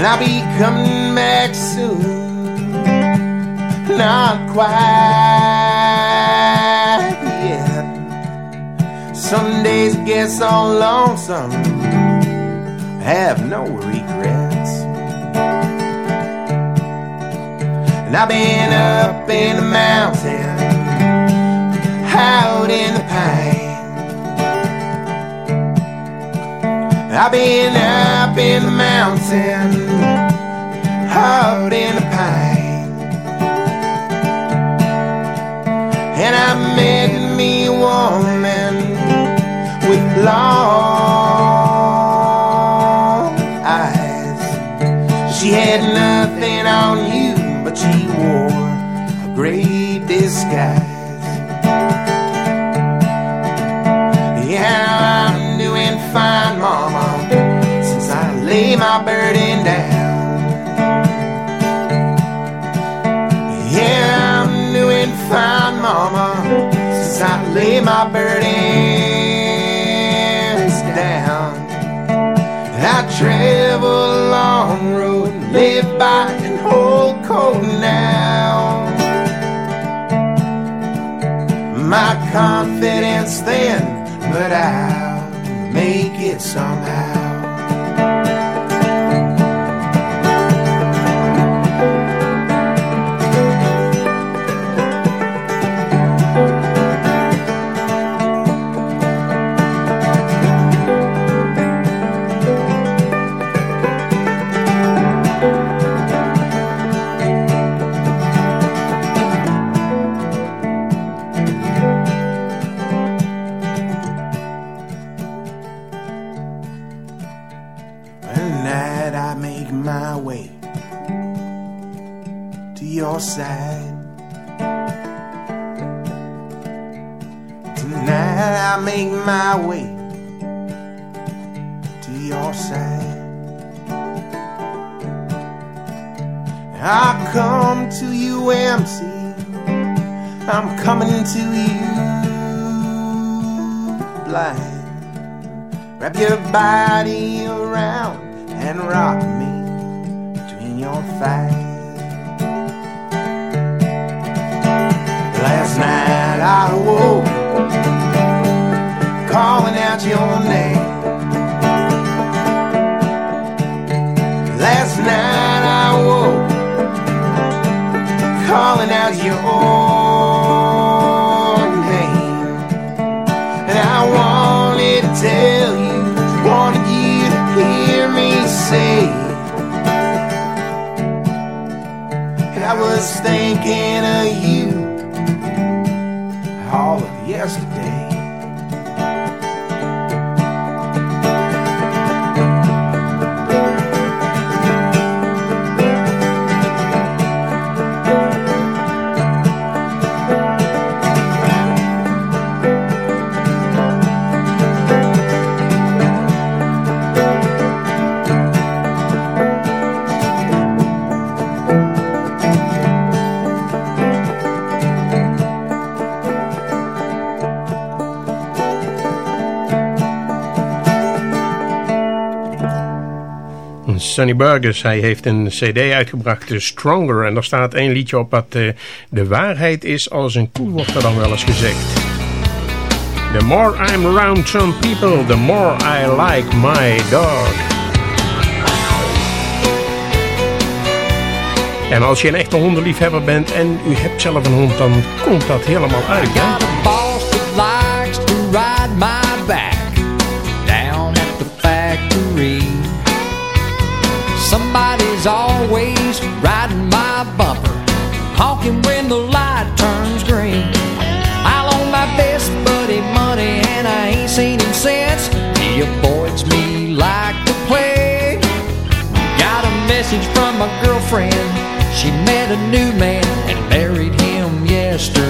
and I'll be coming back soon. Not quite yet. Some days get so lonesome, have no regrets. And I've been up in the mountain, out in the pine. I've been up in the mountain, out in the pine. And I met me a woman with long my burdens down. I travel a long road, live by an old code now. My confidence then, but I'll make it somehow. My way to your side. Tonight I make my way to your side. I come to you empty. I'm coming to you blind. Wrap your body around and rock thighs. Last night I woke calling out your name. Last night I woke calling out your name. And I wanted to tell you, wanted you to hear me say. Was thinking of you Sonny Burgess, hij heeft een cd uitgebracht, Stronger. En daar staat één liedje op wat eh, de waarheid is als een koe, wordt er dan wel eens gezegd. The more I'm around some people, the more I like my dog. En als je een echte hondenliefhebber bent en u hebt zelf een hond, dan komt dat helemaal uit. I honking when the light turns green. I loan my best buddy money and I ain't seen him since. He avoids me like the plague. Got a message from my girlfriend. She met a new man and married him yesterday.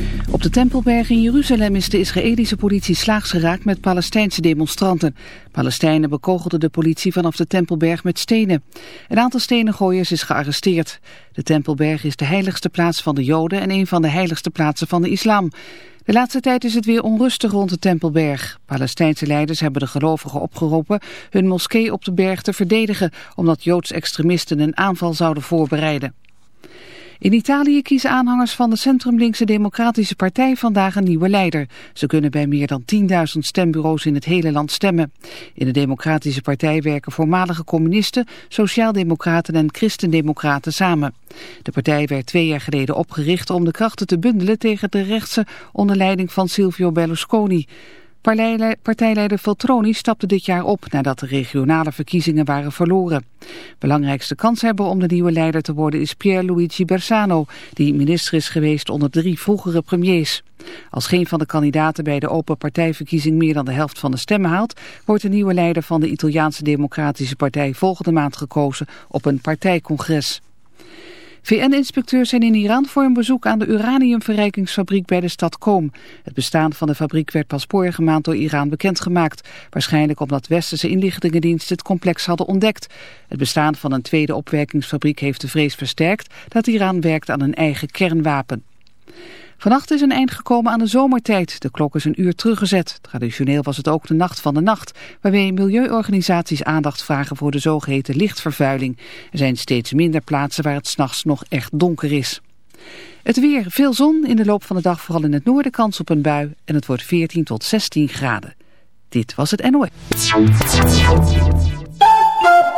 Op de Tempelberg in Jeruzalem is de Israëlische politie slaags geraakt met Palestijnse demonstranten. Palestijnen bekogelden de politie vanaf de Tempelberg met stenen. Een aantal stenengooiers is gearresteerd. De Tempelberg is de heiligste plaats van de Joden en een van de heiligste plaatsen van de islam. De laatste tijd is het weer onrustig rond de Tempelberg. Palestijnse leiders hebben de gelovigen opgeroepen hun moskee op de berg te verdedigen, omdat Joods extremisten een aanval zouden voorbereiden. In Italië kiezen aanhangers van de centrumlinkse Democratische Partij vandaag een nieuwe leider. Ze kunnen bij meer dan 10.000 stembureaus in het hele land stemmen. In de Democratische Partij werken voormalige communisten, sociaaldemocraten en christendemocraten samen. De partij werd twee jaar geleden opgericht om de krachten te bundelen tegen de rechtse onder leiding van Silvio Berlusconi. Partijleider Veltroni stapte dit jaar op nadat de regionale verkiezingen waren verloren. Belangrijkste kanshebber om de nieuwe leider te worden is Pierluigi Bersano, die minister is geweest onder drie vroegere premiers. Als geen van de kandidaten bij de open partijverkiezing meer dan de helft van de stemmen haalt, wordt de nieuwe leider van de Italiaanse Democratische Partij volgende maand gekozen op een partijcongres. VN-inspecteurs zijn in Iran voor een bezoek aan de uraniumverrijkingsfabriek bij de stad Qom. Het bestaan van de fabriek werd pas vorige maand door Iran bekendgemaakt. Waarschijnlijk omdat westerse inlichtingendiensten het complex hadden ontdekt. Het bestaan van een tweede opwerkingsfabriek heeft de vrees versterkt dat Iran werkt aan een eigen kernwapen. Vannacht is een eind gekomen aan de zomertijd. De klok is een uur teruggezet. Traditioneel was het ook de nacht van de nacht, waarbij milieuorganisaties aandacht vragen voor de zogeheten lichtvervuiling. Er zijn steeds minder plaatsen waar het s'nachts nog echt donker is. Het weer, veel zon, in de loop van de dag vooral in het noorden kans op een bui en het wordt 14 tot 16 graden. Dit was het NOS.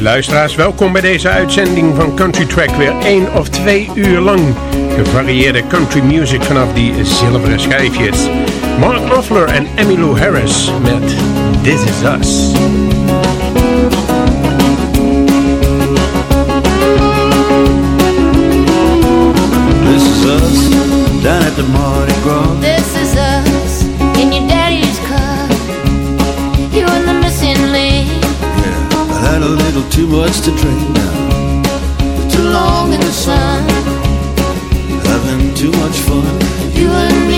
Luisteraars, welkom bij deze uitzending van Country Track. Weer één of twee uur lang gevarieerde country music vanaf die zilveren schijfjes. Mark Knopfler en Emmylou Harris met This Is Us. This is us down at the Mardi Gras. Too much to drink now. Too long in the sun. Having too much fun. You and me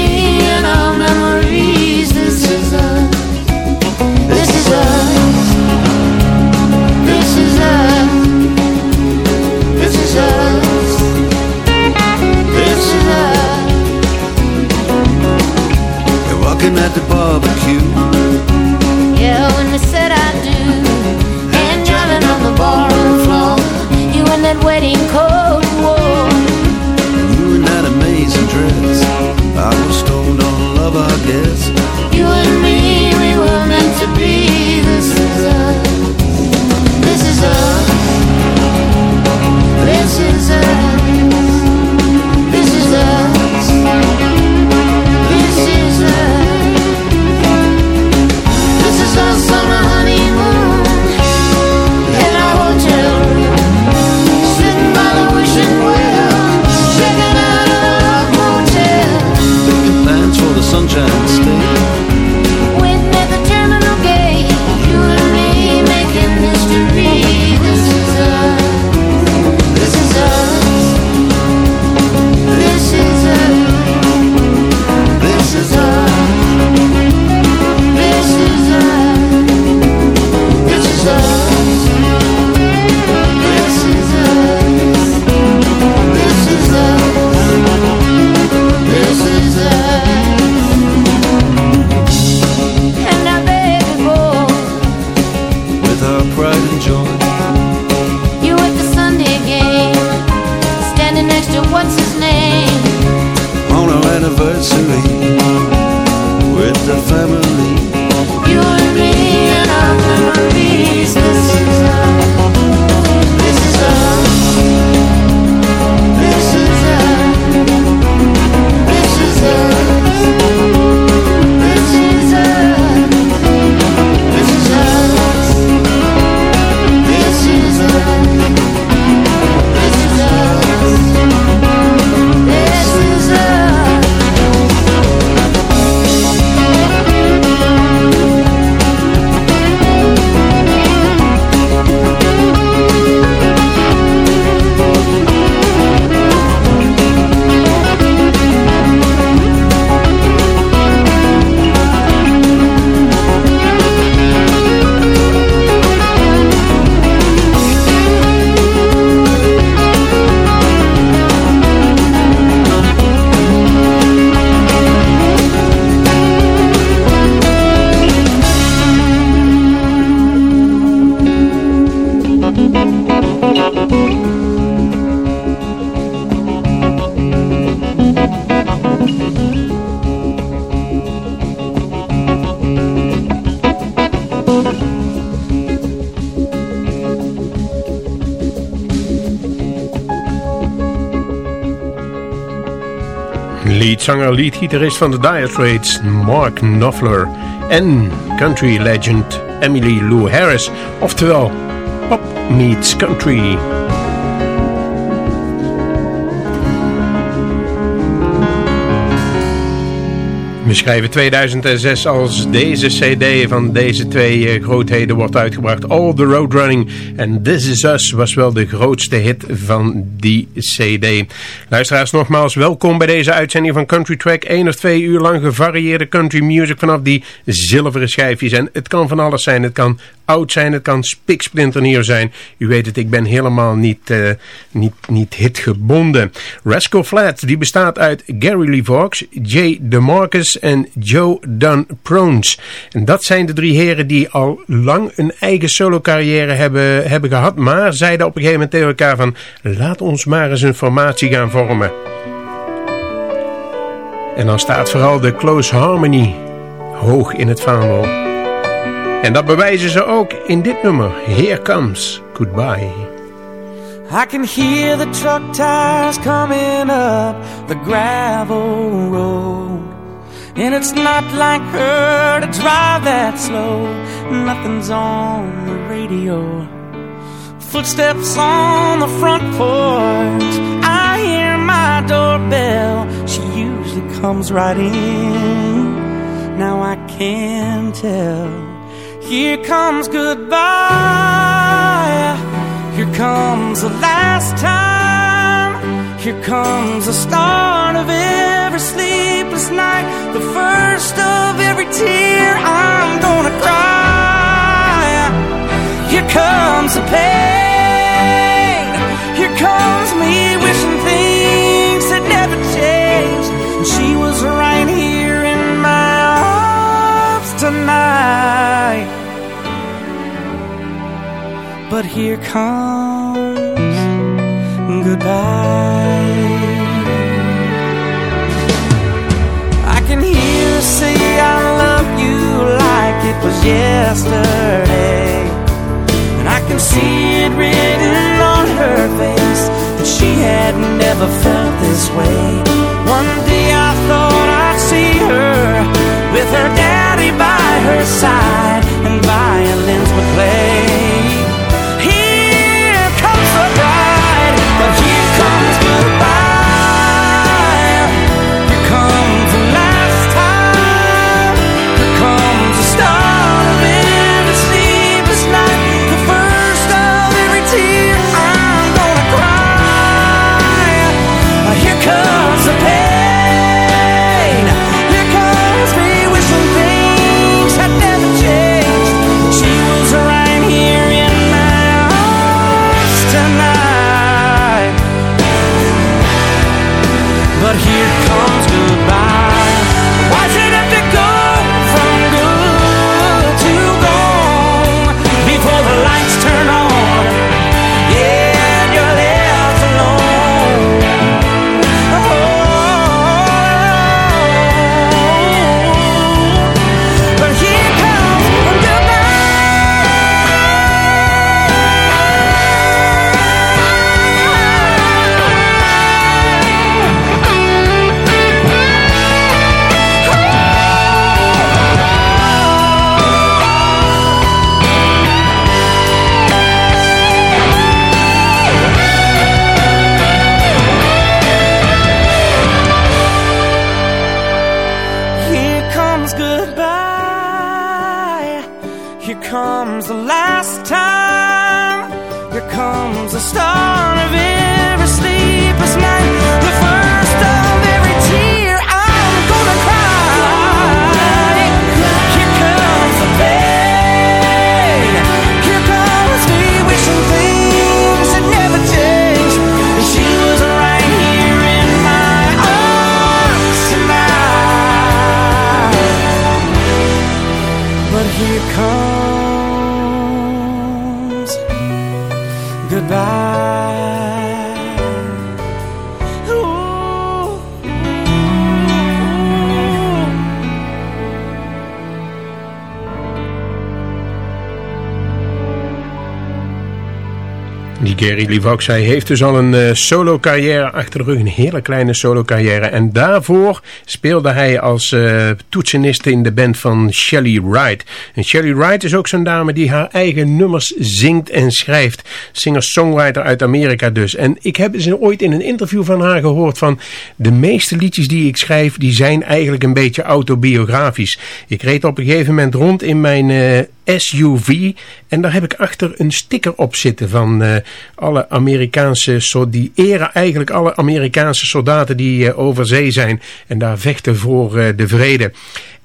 Leadzanger, leadgitarist van de Dire Straits, Mark Knopfler. En country legend Emily Lou Harris. Oftewel, pop meets country. We schrijven 2006 als deze cd van deze twee eh, grootheden wordt uitgebracht. All the Road Running en This Is Us was wel de grootste hit van die cd. Luisteraars nogmaals, welkom bij deze uitzending van Country Track. 1 of 2 uur lang gevarieerde country music vanaf die zilveren schijfjes. En het kan van alles zijn. Het kan oud zijn, het kan spiksplinternieuw zijn. U weet het, ik ben helemaal niet, uh, niet, niet hitgebonden. Rascal Flatts, die bestaat uit Gary Lee Vaux, Jay DeMarcus en Joe Dunn Prones. En dat zijn de drie heren die al lang een eigen solo carrière hebben, hebben gehad. Maar zeiden op een gegeven moment tegen elkaar van, laat ons maar eens een formatie gaan vormen. En dan staat vooral de Close Harmony hoog in het vaandel. En dat bewijzen ze ook in dit nummer. Here Comes Goodbye. I can hear the truck tires coming up the gravel road. And it's not like her to drive that slow. Nothing's on the radio. Footsteps on the front porch. I hear my doorbell. She usually comes right in. Now I can tell. Here comes goodbye. Here comes the last time. Here comes the start of every sleepless night. The first of every tear I'm gonna cry. Here comes the pain. Here comes me wishing things had never changed. And she was right here in my arms tonight. But here comes goodbye. I can hear her say I love you like it was yesterday. And I can see it written on her face that she had never felt this way. One day Gary Vaux, hij heeft dus al een eh, solo carrière achter de rug. Een hele kleine solo carrière. En daarvoor speelde hij als eh, toetsenist in de band van Shelly Wright. En Shelly Wright is ook zo'n dame die haar eigen nummers zingt en schrijft. Singer-songwriter uit Amerika dus. En ik heb ze ooit in een interview van haar gehoord van... de meeste liedjes die ik schrijf, die zijn eigenlijk een beetje autobiografisch. Ik reed op een gegeven moment rond in mijn... eh, SUV. En daar heb ik achter een sticker op zitten van eh, alle Amerikaanse, die eren eigenlijk alle Amerikaanse soldaten die eh, over zee zijn en daar vechten voor eh, de vrede.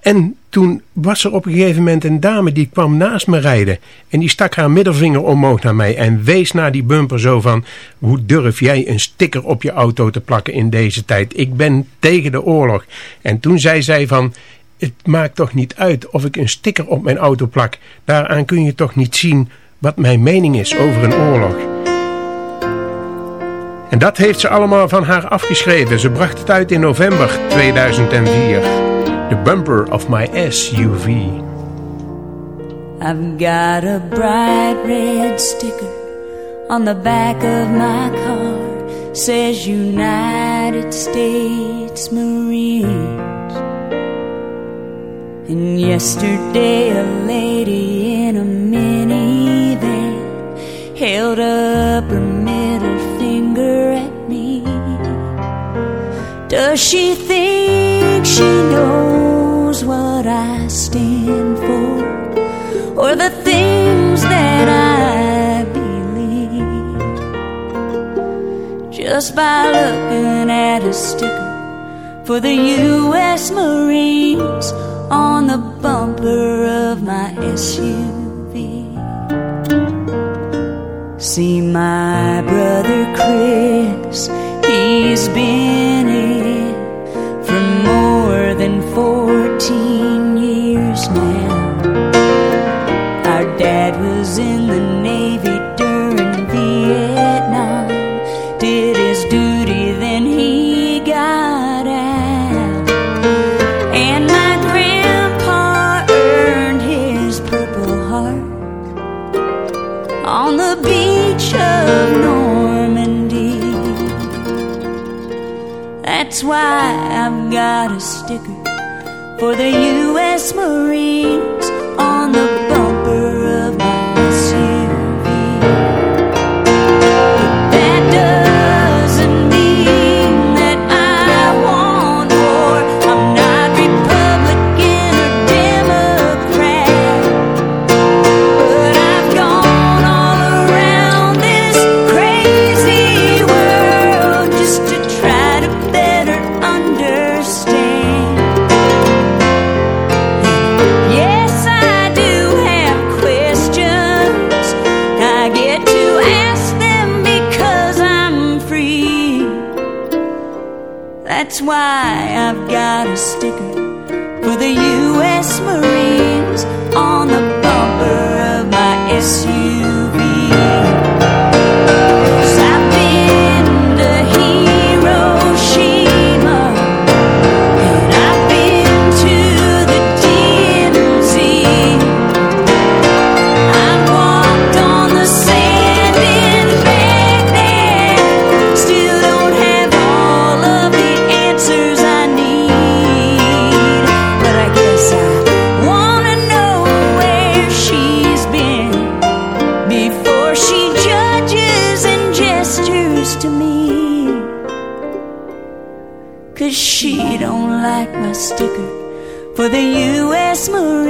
En toen was er op een gegeven moment een dame die kwam naast me rijden. En die stak haar middelvinger omhoog naar mij en wees naar die bumper zo van... Hoe durf jij een sticker op je auto te plakken in deze tijd? Ik ben tegen de oorlog. En toen zei zij van het maakt toch niet uit of ik een sticker op mijn auto plak. Daaraan kun je toch niet zien wat mijn mening is over een oorlog. En dat heeft ze allemaal van haar afgeschreven. Ze bracht het uit in november 2004. The bumper of my SUV. I've got a bright red sticker on the back of my car. Says United States Marines. Yesterday a lady in a minivan held up her middle finger at me. Does she think she knows what I stand for? Or the things that I believe? Just by looking at a sticker for the U.S. Marines on the bumper of my SUV. See my brother Chris, he's been That's why I've got a sticker for the U.S. Marines That's why I've got a sticker sticker for the U.S. Marines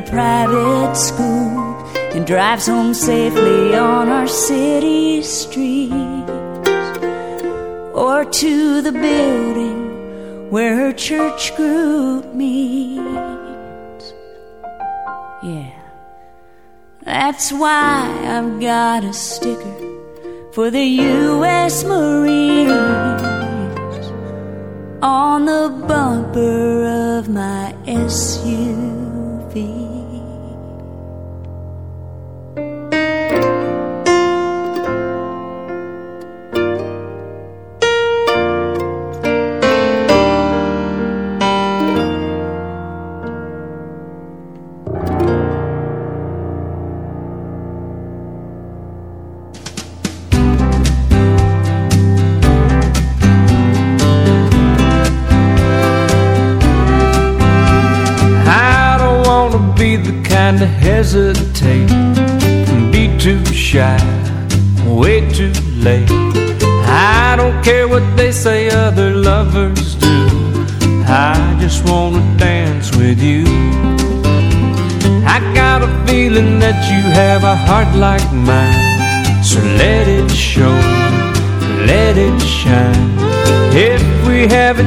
private school and drives home safely on our city streets or to the building where her church group meets. Yeah. That's why I've got a sticker for the U.S. Marines on the bumper of my SUV.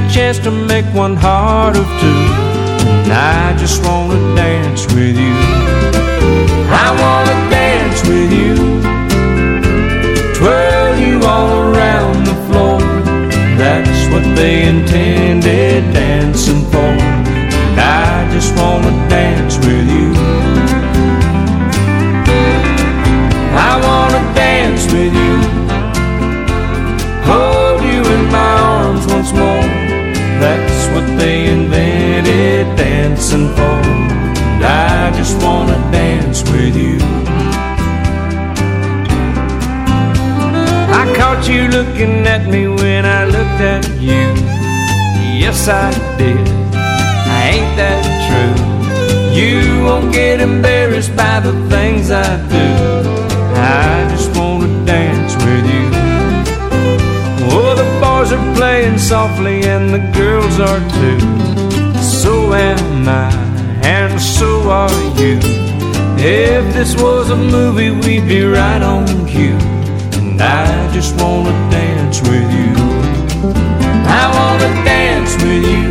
Chance to make one heart of two. And I just wanna dance with you. And I just wanna dance with you. I caught you looking at me when I looked at you. Yes, I did. I Ain't that true? You won't get embarrassed by the things I do. I just wanna dance with you. Oh, the boys are playing softly and the girls are too. So am I, and so are you. If this was a movie, we'd be right on cue. And I just wanna dance with you. I wanna dance with you.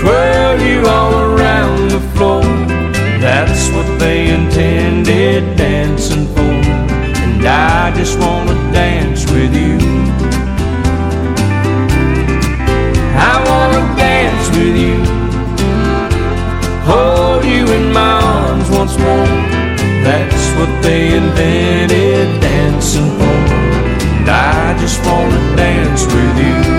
Twirl you all around the floor. That's what they intended dancing for. And I just wanna dance with you. With you. Hold you in my arms once more. That's what they invented dancing for. And I just wanna dance with you.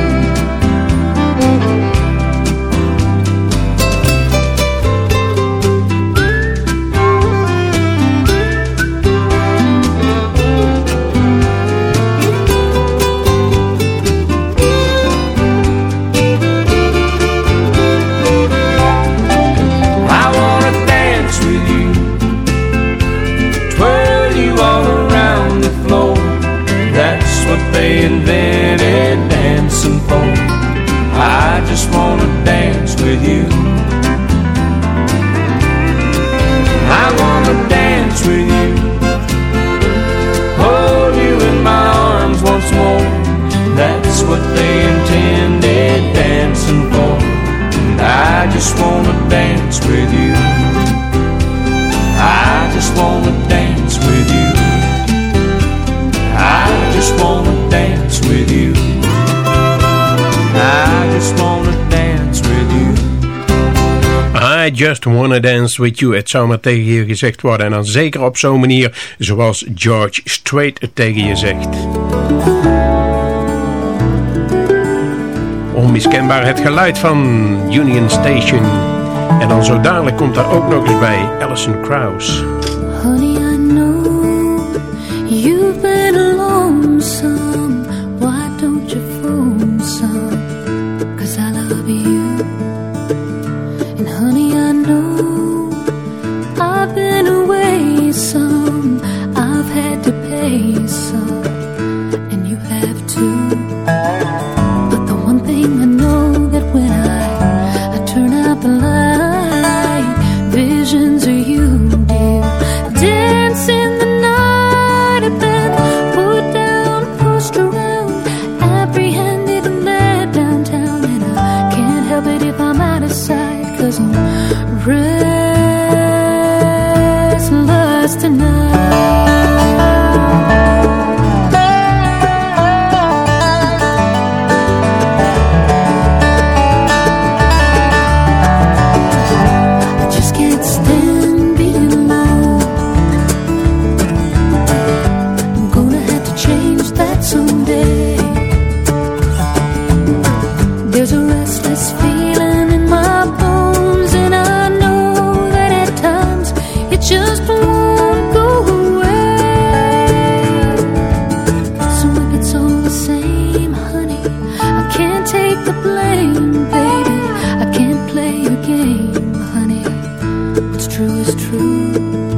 Just wanna dance with you. I just wanna dance with you. I just wanna dance with you. I just wanna dance with you. I just wanna dance with you. Het zou maar tegen je gezegd worden. En dan zeker op zo'n manier zoals George Strait tegen je zegt. Onmiskenbaar het geluid van Union Station. En dan zo dadelijk komt daar ook nog eens bij Alison Krauss. True is true.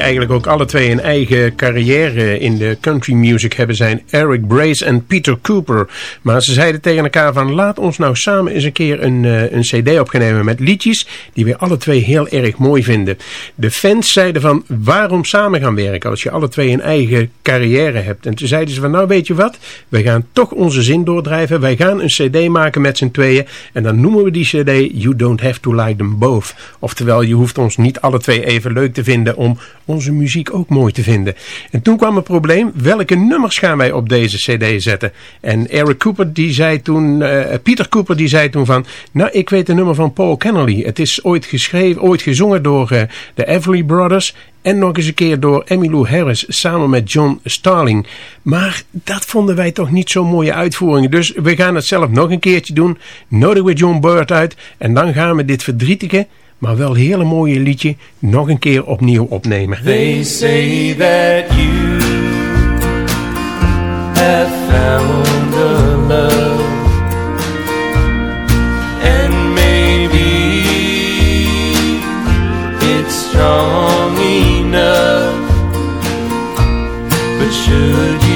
Eigenlijk ook alle twee een eigen carrière in de country music hebben zijn Eric Brace en Peter Cooper. Maar ze zeiden tegen elkaar van laat ons nou samen eens een keer een, eh, een cd opnemen met liedjes die we alle twee heel erg mooi vinden. De fans zeiden van waarom samen gaan werken als je alle twee een eigen carrière hebt. En toen zeiden ze van nou weet je wat, wij gaan toch onze zin doordrijven. Wij gaan een cd maken met z'n tweeën en dan noemen we die cd You Don't Have To Like Them Both. Oftewel je hoeft ons niet alle twee even leuk te vinden om onze muziek ook mooi te vinden. En toen kwam het probleem, welke nummers gaan wij op deze cd zetten? En Eric Cooper die zei toen, uh, Peter Cooper die zei toen van, nou ik weet een nummer van Paul Kennelly. Het is ooit geschreven, ooit gezongen door uh, de Everly Brothers en nog eens een keer door Emmylou Harris samen met John Starling. Maar dat vonden wij toch niet zo'n mooie uitvoering. Dus we gaan het zelf nog een keertje doen. Nodig we John Bird uit en dan gaan we dit verdrietige maar wel hele mooie liedje nog een keer opnieuw opnemen. They say that you have found a love and maybe it's strong enough but should you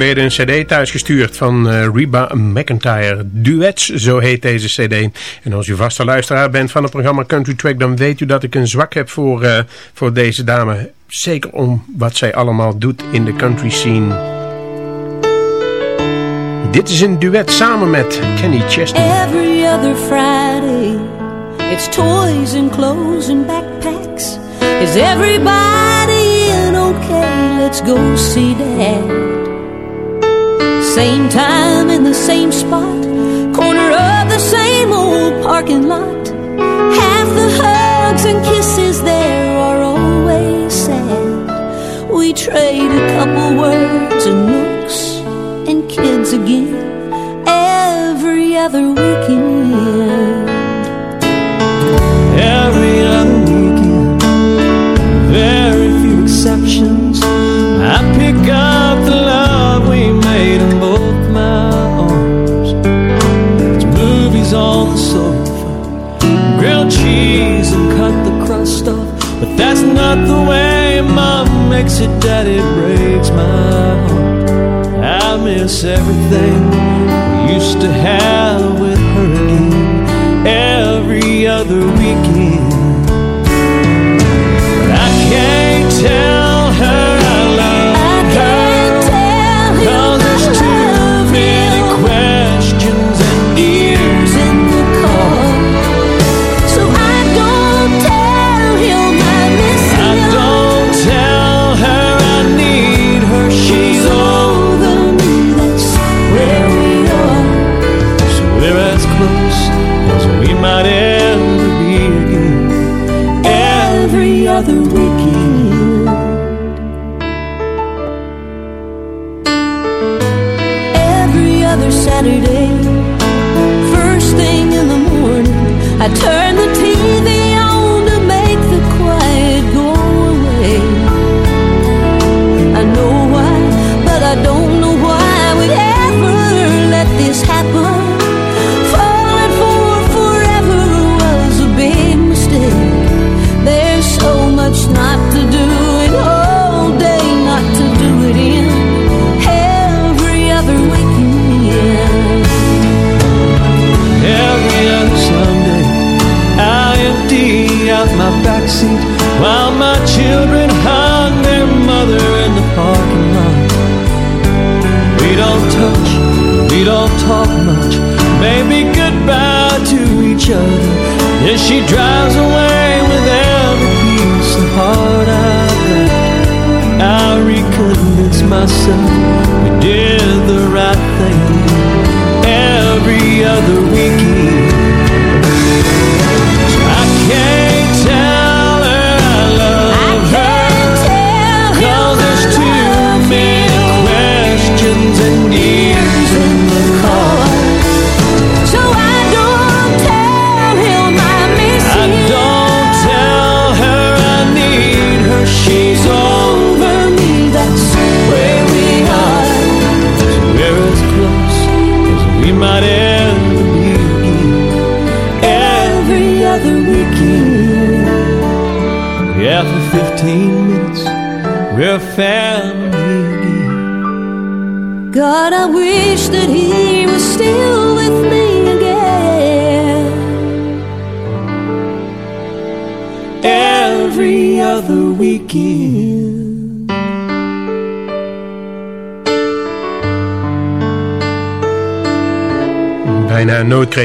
geleden een cd thuisgestuurd van eh, Reba McIntyre. Duets, zo heet deze cd. En als u vaste luisteraar bent van het programma Country Track... dan weet u dat ik een zwak heb voor, eh, voor deze dame. Zeker om wat zij allemaal doet in de country scene. Dit is een duet samen met Kenny Chesney. Every other Friday It's toys and clothes and backpacks Is everybody in okay? Let's go see dad Same time in the same spot, corner of the same old parking lot. Half the hugs and kisses there are always sad. We trade a couple words and looks and kids again every other weekend. Every other weekend, very few exceptions. I pick up. front stuff. But that's not the way mom makes it, daddy breaks my heart. I miss everything we used to have with her again every other weekend.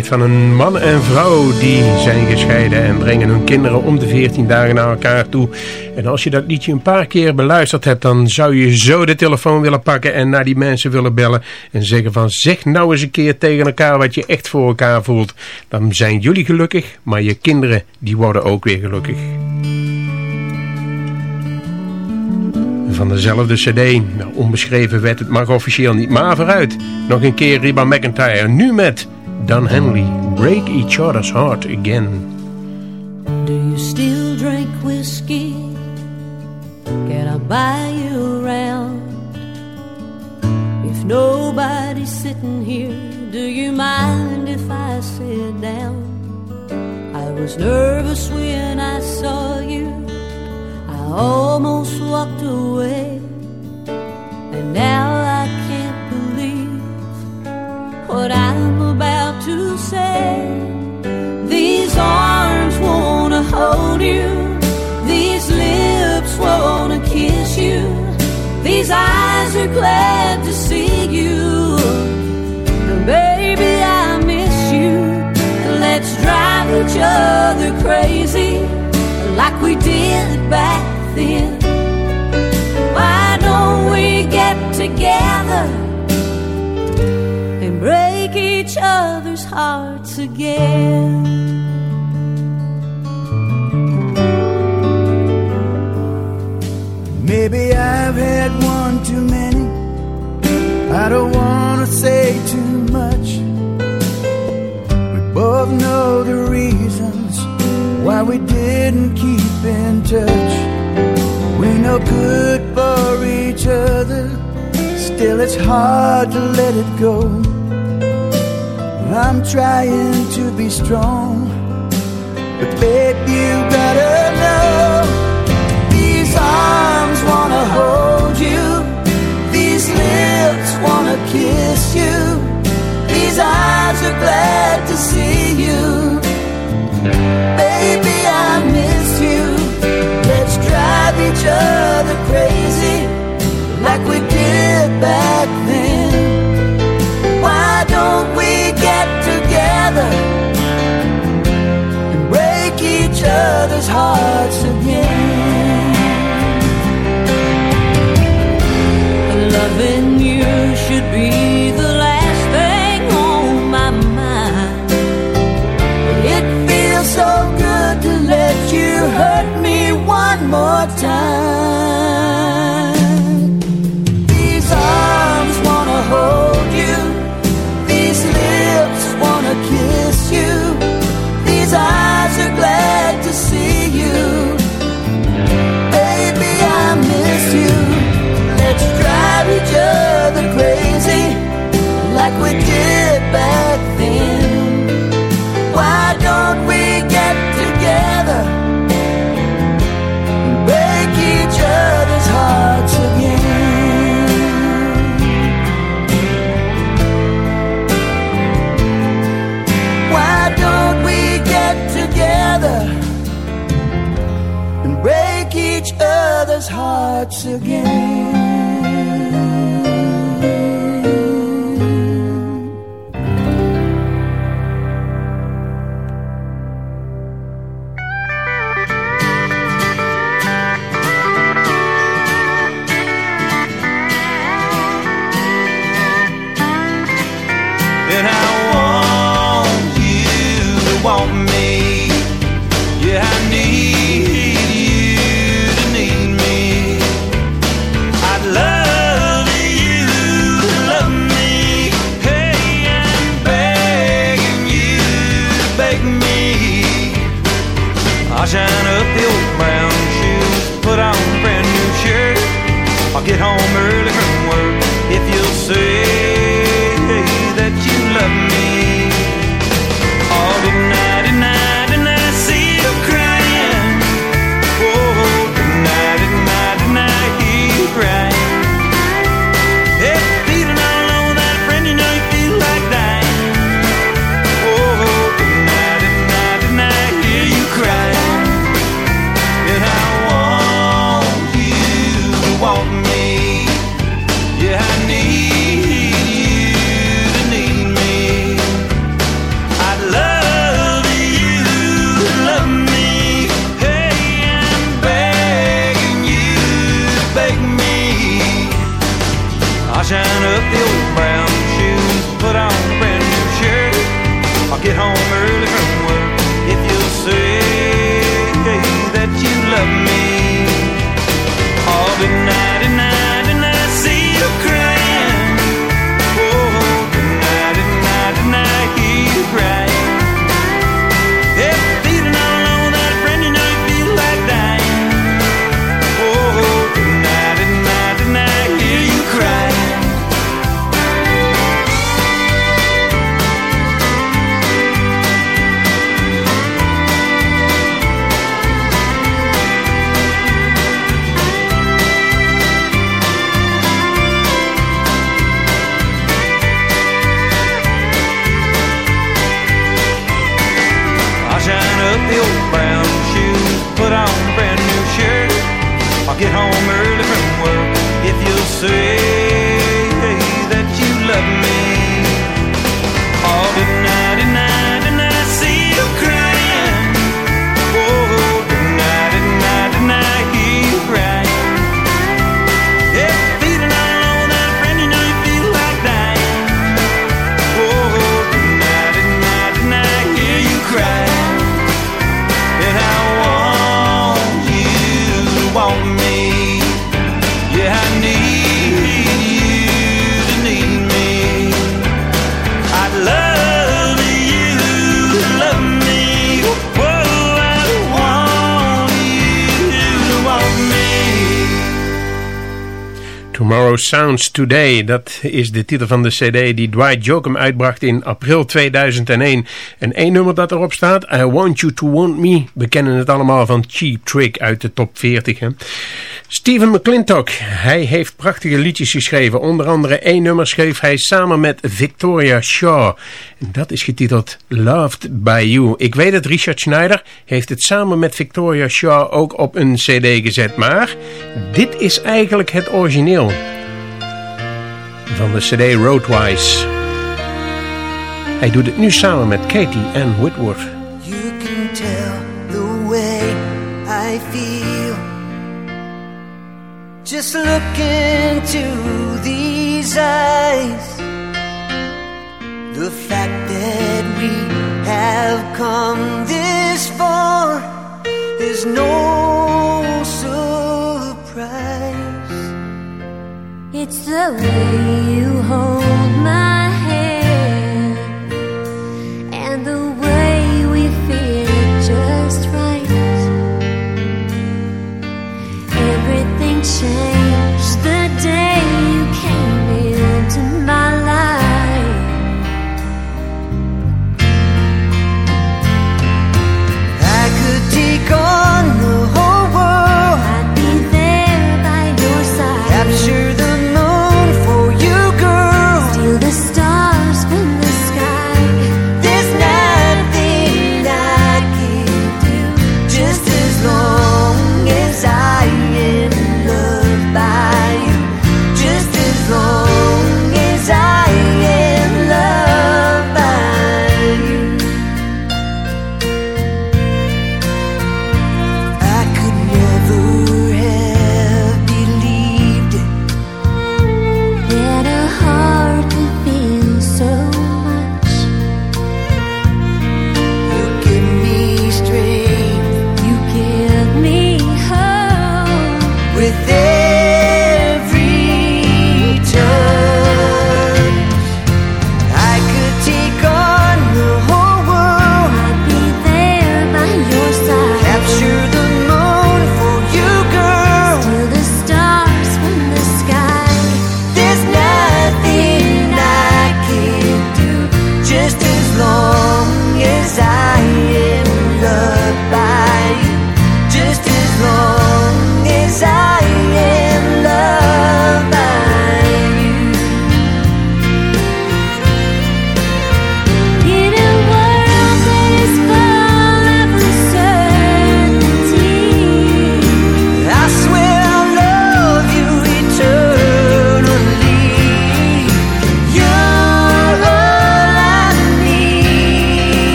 Van een man en vrouw die zijn gescheiden en brengen hun kinderen om de 14 dagen naar elkaar toe. En als je dat liedje een paar keer beluisterd hebt, dan zou je zo de telefoon willen pakken en naar die mensen willen bellen en zeggen van zeg nou eens een keer tegen elkaar wat je echt voor elkaar voelt. Dan zijn jullie gelukkig, maar je kinderen die worden ook weer gelukkig. van dezelfde cd. Nou, onbeschreven werd het mag officieel niet, maar vooruit. Nog een keer Reba McIntyre, nu met Don Henley. Break each other's heart again. Do you still drink whiskey? Can I buy you around? If nobody's sitting here, do you mind if I sit down? I was nervous when I saw you. I almost walked away, and now I can't believe what I'm about to say. These arms wanna hold you, these lips wanna kiss you, these eyes are glad to see you. And baby, I miss you. Let's drive each other crazy like we did back then. Why don't we get together and break each hearts again? Maybe I've had one too many. I don't wanna say too much. We both know the reasons why we didn't keep in touch. We're no good for each other. Still, it's hard to let it go. I'm trying to be strong, but babe, you gotta know these arms wanna hold you, these lips wanna kiss you, these eyes are glad to see you, baby. I miss you. Let's drive each other crazy like we did back other's hearts again? Again? Sounds Today, dat is de titel van de cd die Dwight Jokum uitbracht in april 2001. En één nummer dat erop staat, I Want You To Want Me. We kennen het allemaal van Cheap Trick uit de top 40. Hè? Steven McClintock, hij heeft prachtige liedjes geschreven. Onder andere één nummer schreef hij samen met Victoria Shaw. En dat is getiteld Loved By You. Ik weet dat Richard Schneider heeft het samen met Victoria Shaw ook op een cd gezet. Maar dit is eigenlijk het origineel van de cd Roadwise. Hij doet het nu samen met Katie Ann Whitworth. You can tell the way I feel Just look into these eyes The fact that we have come this far Is no It's the way you hold my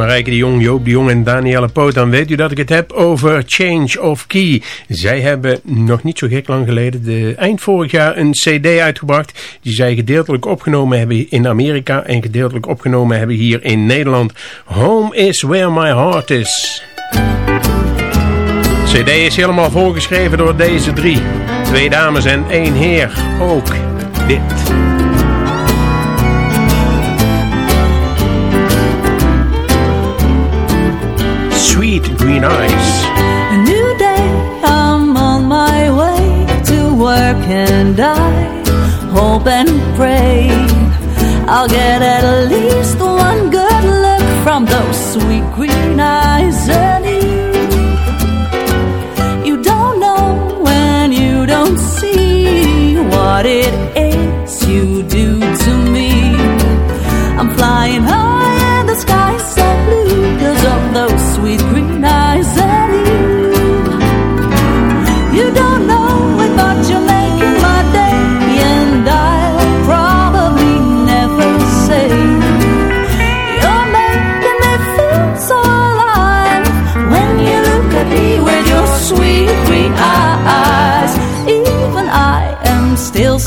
Marijke de Jong, Joop de Jong en Danielle Poot, dan weet u dat ik het heb over Change of Key. Zij hebben nog niet zo gek lang geleden, de, eind vorig jaar, een cd uitgebracht die zij gedeeltelijk opgenomen hebben in Amerika en gedeeltelijk opgenomen hebben hier in Nederland. Home is where my heart is. cd is helemaal volgeschreven door deze drie. Twee dames en één heer. Ook dit. Green Eyes. A new day, I'm on my way to work and I hope and pray I'll get at least one good look from those sweet green eyes and you. You don't know when you don't see what it is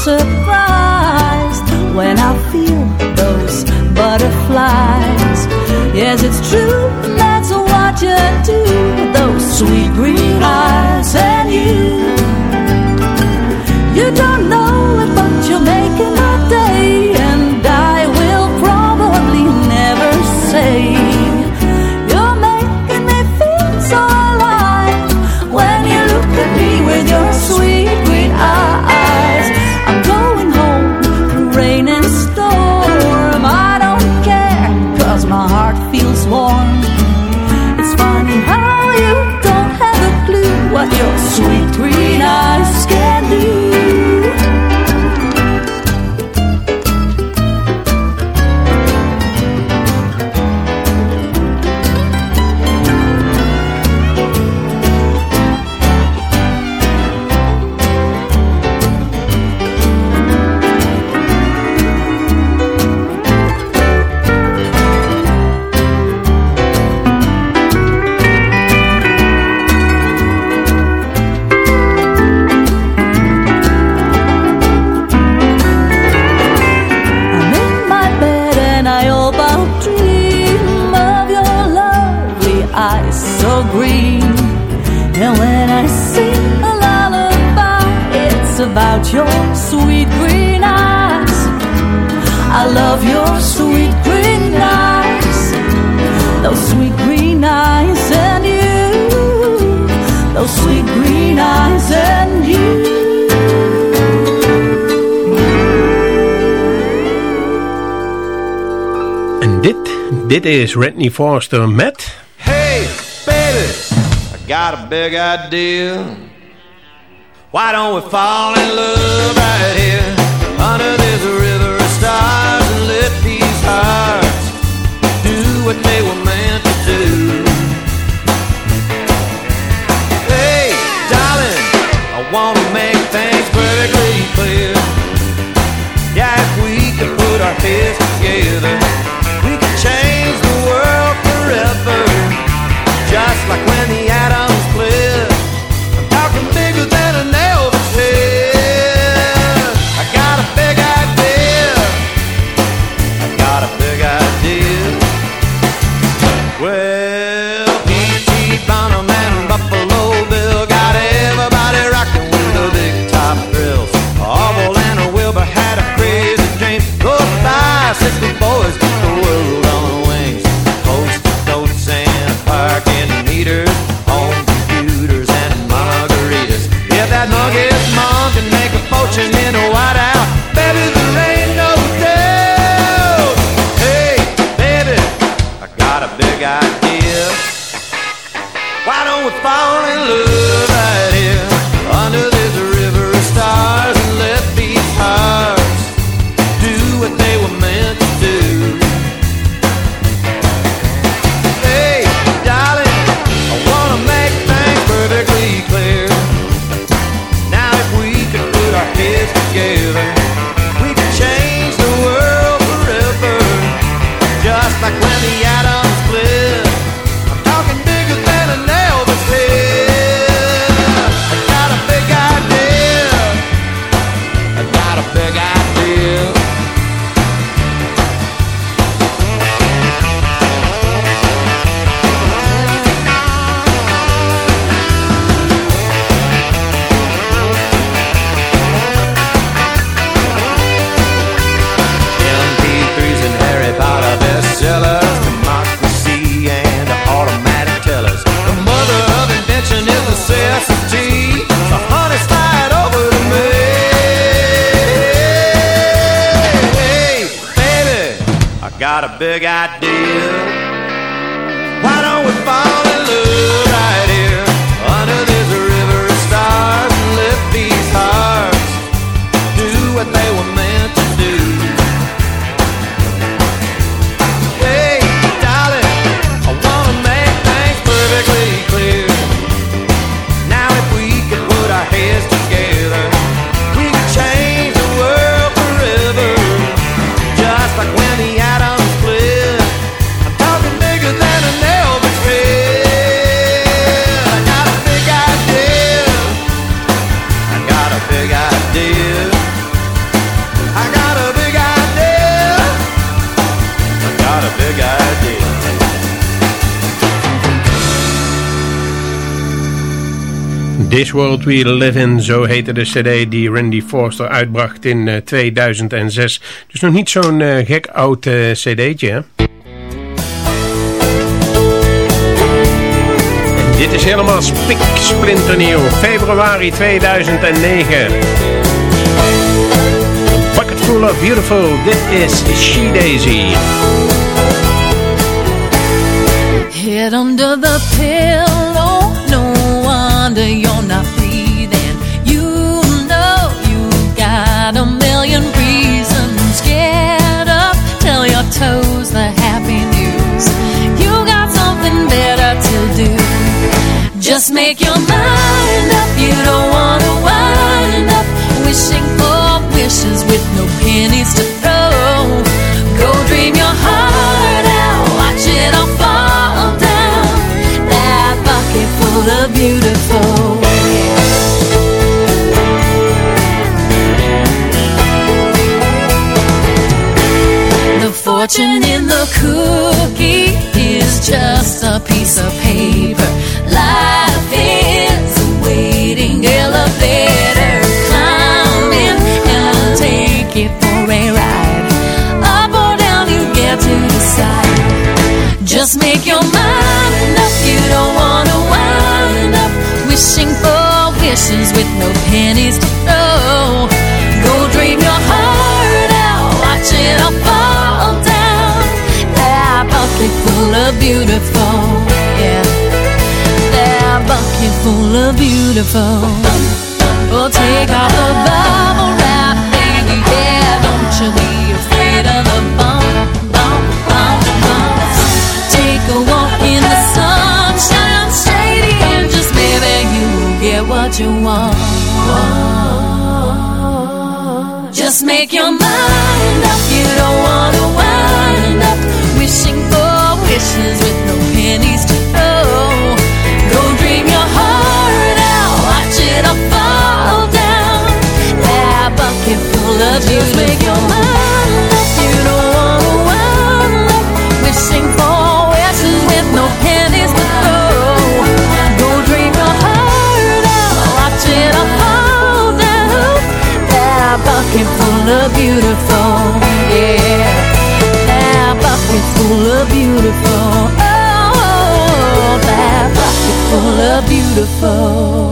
surprised when I feel those butterflies. Yes, it's true, that's what you do with those sweet green eyes and you. Dit is Radney Foster met... Hey, baby, I got a big idea. Why don't we fall in love right here under this river of stars and let these hearts do what they were meant to do? Hey, darling, I want to make things perfectly clear. Yeah, if we could put our heads together, like when the atoms This World We Live In, zo heette de cd die Randy Forster uitbracht in eh, 2006. Dus nog niet zo'n eh, gek oud eh, cd'tje, hè? Dit is helemaal spik splinternieuw. Februari 2009. Bucket Full of Beautiful, dit is She Daisy. Head under the pillow, wonder you're not breathing. You know you got a million reasons. Get up, tell your toes the happy news. You got something better to do. Just make your mind up, you don't wanna wind up wishing for wishes with no pennies to throw. Go dream your heart out, watch it all fall down. That bucket full of beautiful. Fortune in the cookie is just a piece of paper. Life is a waiting elevator. Climb in and I'll take it for a ride. Up or down, you get to decide. Just make your mind up. You don't wanna wind up wishing for wishes with no pennies to beautiful, yeah. That bucket full of beautiful. Oh, take off the bubble wrap, baby, yeah. Don't you be afraid of the bump, bump, bump, bump. Take a walk in the sunshine, shady, and just maybe you will get what you want. Just make your mind up. You don't wishing wishes with no pennies to throw. Go dream your heart out, watch it all fall down. That bucket full of Just full of beautiful. Oh, that bucket full of beautiful.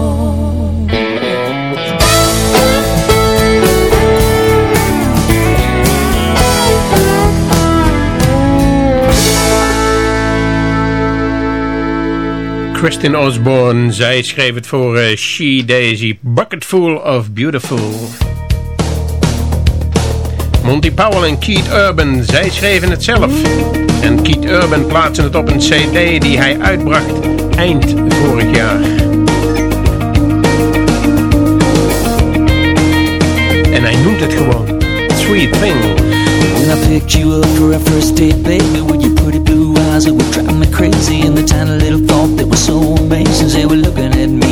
Kristin Osborne, zij schreef het voor eh, She Daisy, Bucket Full of Beautiful. Monty Powell en Keith Urban, zij schreven het zelf. En Keith Urban plaatste het op een cd die hij uitbracht eind vorig jaar. En hij noemt het gewoon Sweet Thing. When I picked you up for our first date, baby, with your pretty blue eyes that would drive me crazy, and the tiny little thought that was so amazing, they were looking at me.